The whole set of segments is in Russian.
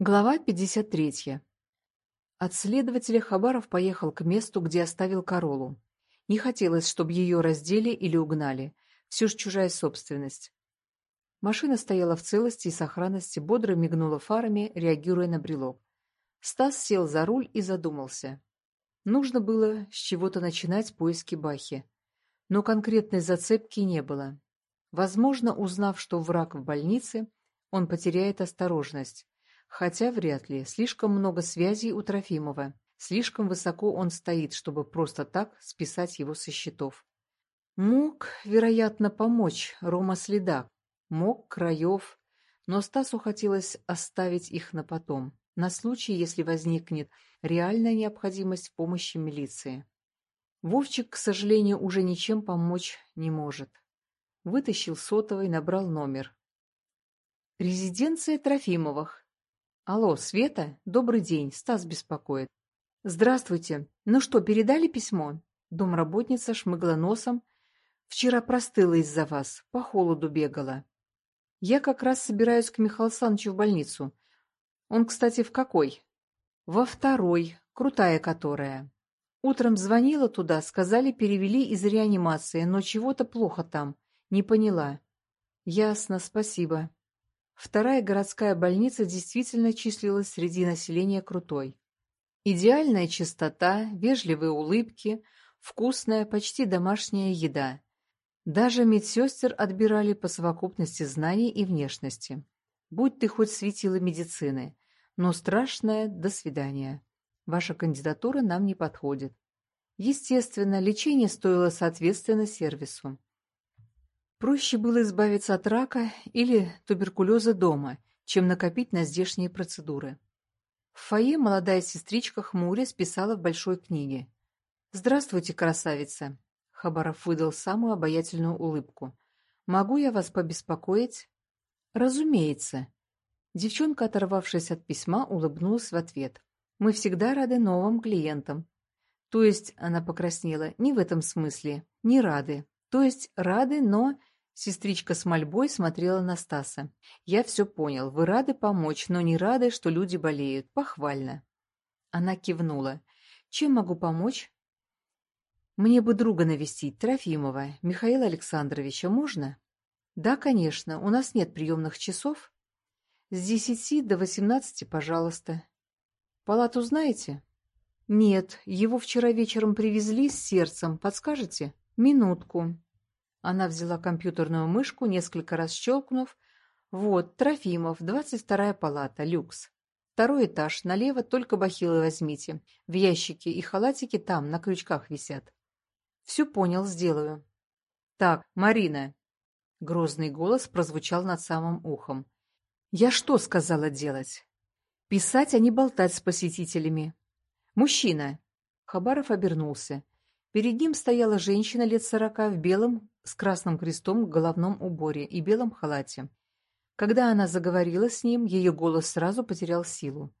Глава 53. От следователя Хабаров поехал к месту, где оставил Королу. Не хотелось, чтобы ее раздели или угнали. Все ж чужая собственность. Машина стояла в целости и сохранности, бодро мигнула фарами, реагируя на брелок. Стас сел за руль и задумался. Нужно было с чего-то начинать поиски Бахи. Но конкретной зацепки не было. Возможно, узнав, что враг в больнице, он потеряет осторожность Хотя вряд ли. Слишком много связей у Трофимова. Слишком высоко он стоит, чтобы просто так списать его со счетов. Мог, вероятно, помочь Рома Следак. Мог Краев. Но Стасу хотелось оставить их на потом, на случай, если возникнет реальная необходимость в помощи милиции. Вовчик, к сожалению, уже ничем помочь не может. Вытащил сотовый, набрал номер. «Резиденция Трофимовых. Алло, Света? Добрый день. Стас беспокоит. Здравствуйте. Ну что, передали письмо? Домработница шмыгла носом. Вчера простыла из-за вас. По холоду бегала. Я как раз собираюсь к Михаилу Санычу в больницу. Он, кстати, в какой? Во второй. Крутая которая. Утром звонила туда, сказали, перевели из реанимации, но чего-то плохо там. Не поняла. Ясно, спасибо. Вторая городская больница действительно числилась среди населения крутой. Идеальная чистота, вежливые улыбки, вкусная, почти домашняя еда. Даже медсестер отбирали по совокупности знаний и внешности. Будь ты хоть светила медицины, но страшное «до свидания». Ваша кандидатура нам не подходит. Естественно, лечение стоило соответственно сервису. Проще было избавиться от рака или туберкулеза дома, чем накопить на здешние процедуры. В фойе молодая сестричка хмуря списала в большой книге. «Здравствуйте, красавица!» Хабаров выдал самую обаятельную улыбку. «Могу я вас побеспокоить?» «Разумеется». Девчонка, оторвавшись от письма, улыбнулась в ответ. «Мы всегда рады новым клиентам». То есть, она покраснела, не в этом смысле, не рады. То есть, рады, но Сестричка с мольбой смотрела на Стаса. «Я все понял. Вы рады помочь, но не рады, что люди болеют. Похвально». Она кивнула. «Чем могу помочь?» «Мне бы друга навестить, Трофимова, Михаила Александровича, можно?» «Да, конечно. У нас нет приемных часов». «С десяти до восемнадцати, пожалуйста». «Палату знаете?» «Нет. Его вчера вечером привезли с сердцем. Подскажете?» «Минутку». Она взяла компьютерную мышку, несколько раз щелкнув. Вот, Трофимов, двадцать вторая палата, люкс. Второй этаж, налево только бахилы возьмите. В ящике и халатики там, на крючках висят. Все понял, сделаю. Так, Марина. Грозный голос прозвучал над самым ухом. Я что сказала делать? Писать, а не болтать с посетителями. Мужчина. Хабаров обернулся. Перед ним стояла женщина лет сорока в белом с красным крестом в головном уборе и белом халате. Когда она заговорила с ним, ее голос сразу потерял силу.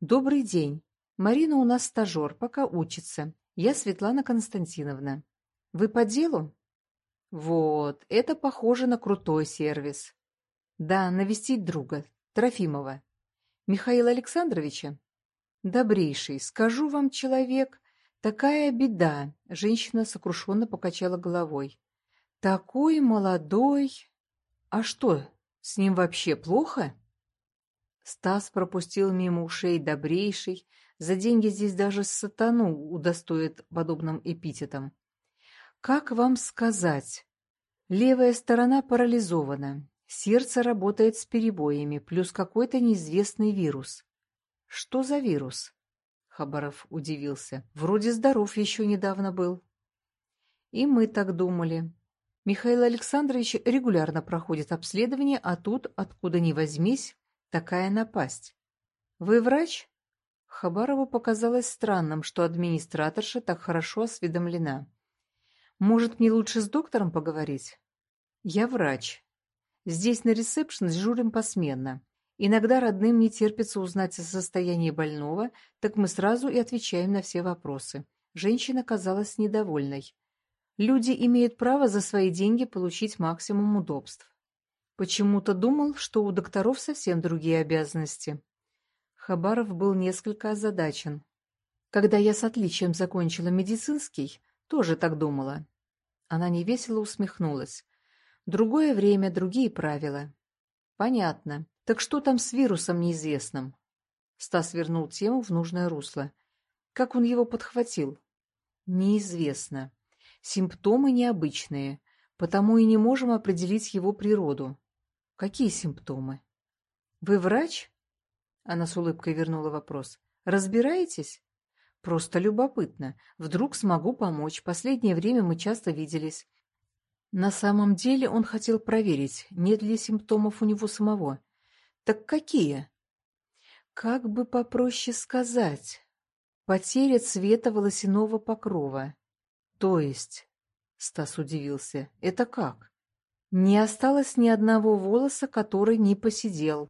«Добрый день. Марина у нас стажер, пока учится. Я Светлана Константиновна. Вы по делу?» «Вот, это похоже на крутой сервис. Да, навестить друга, Трофимова. Михаила Александровича?» «Добрейший, скажу вам, человек, такая беда!» Женщина сокрушенно покачала головой. Такой молодой. А что, с ним вообще плохо? Стас пропустил мимо ушей добрейший. За деньги здесь даже сатану удостоит подобным эпитетом. Как вам сказать? Левая сторона парализована. Сердце работает с перебоями, плюс какой-то неизвестный вирус. Что за вирус? Хабаров удивился. Вроде здоров еще недавно был. И мы так думали. Михаил Александрович регулярно проходит обследование, а тут, откуда ни возьмись, такая напасть. «Вы врач?» Хабарову показалось странным, что администраторша так хорошо осведомлена. «Может, мне лучше с доктором поговорить?» «Я врач. Здесь на ресепшн дежурим посменно. Иногда родным не терпится узнать о состоянии больного, так мы сразу и отвечаем на все вопросы». Женщина казалась недовольной. Люди имеют право за свои деньги получить максимум удобств. Почему-то думал, что у докторов совсем другие обязанности. Хабаров был несколько озадачен. Когда я с отличием закончила медицинский, тоже так думала. Она невесело усмехнулась. Другое время, другие правила. Понятно. Так что там с вирусом неизвестным? Стас вернул тему в нужное русло. Как он его подхватил? Неизвестно. Симптомы необычные, потому и не можем определить его природу. Какие симптомы? Вы врач? Она с улыбкой вернула вопрос. Разбираетесь? Просто любопытно. Вдруг смогу помочь. Последнее время мы часто виделись. На самом деле он хотел проверить, нет ли симптомов у него самого. Так какие? Как бы попроще сказать? Потеря цвета волосяного покрова. То есть, Стас удивился, это как? Не осталось ни одного волоса, который не посидел.